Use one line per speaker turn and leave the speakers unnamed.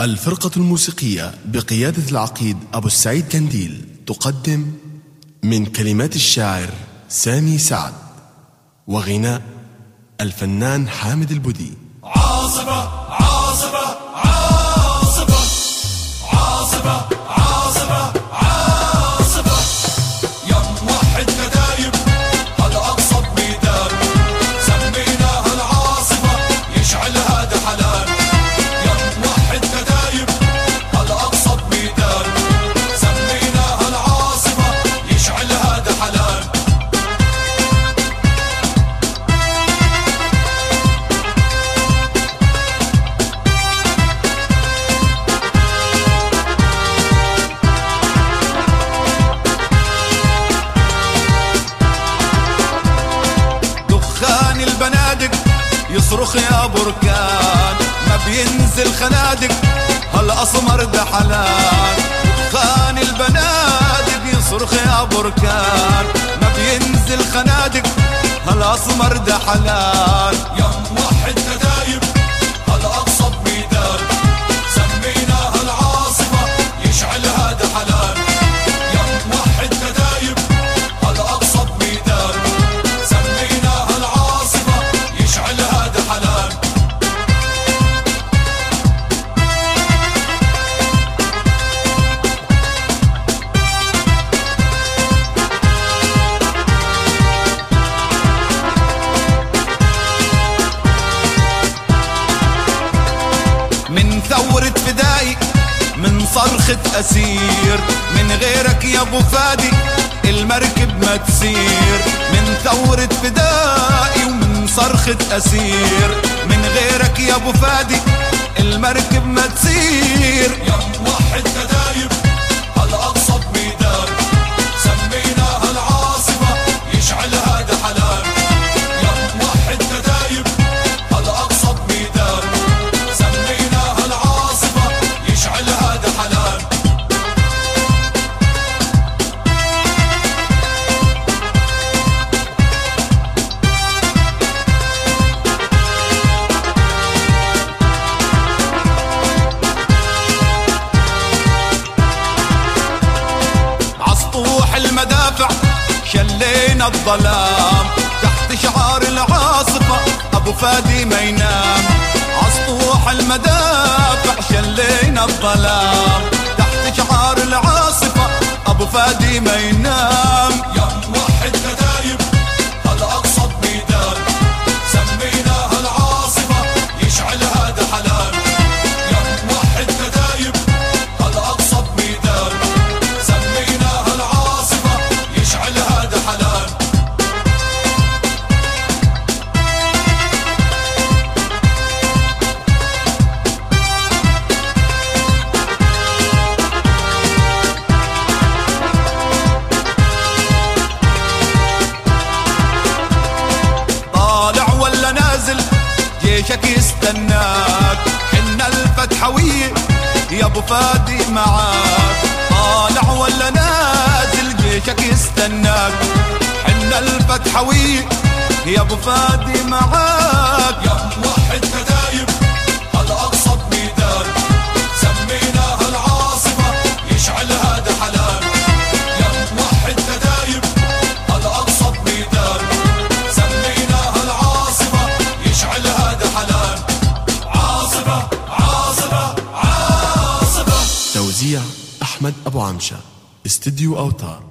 الفرقة الموسيقية بقيادة العقيد أبو السعيد كنديل تقدم من كلمات الشاعر سامي سعد وغناء الفنان حامد
عاصفة عاصفة يصرخ يا بركان ما بينزل خنادق هالاسمر ده حلال؟ دخان البنادق يصرخ يا بركان ما بينزل خنادق هالاسمر ده حلال؟ يا موحد كتايب من صرخة أسير. من غيرك يا أبو فادي المركب ما تسير. من ثورة فدائي ومن صرخة أسير. من غيرك يا أبو فادي المركب ما تسير. يا موحد كتايب شلينا الظلام تحت شعار العاصفة أبو فادي ما ينام عسطوح المدافع شلينا الظلام تحت شعار العاصفة أبو فادي ما ينام جيشك يستناك حنا الفتحوية يا أبو فادي معاك. طالع ولا نازل جيشك يستناك حنا الفتحوية يا أبو فادي معاك. يا موحد كتايب
توزيع أحمد أبو عمشة. استديو أوتار.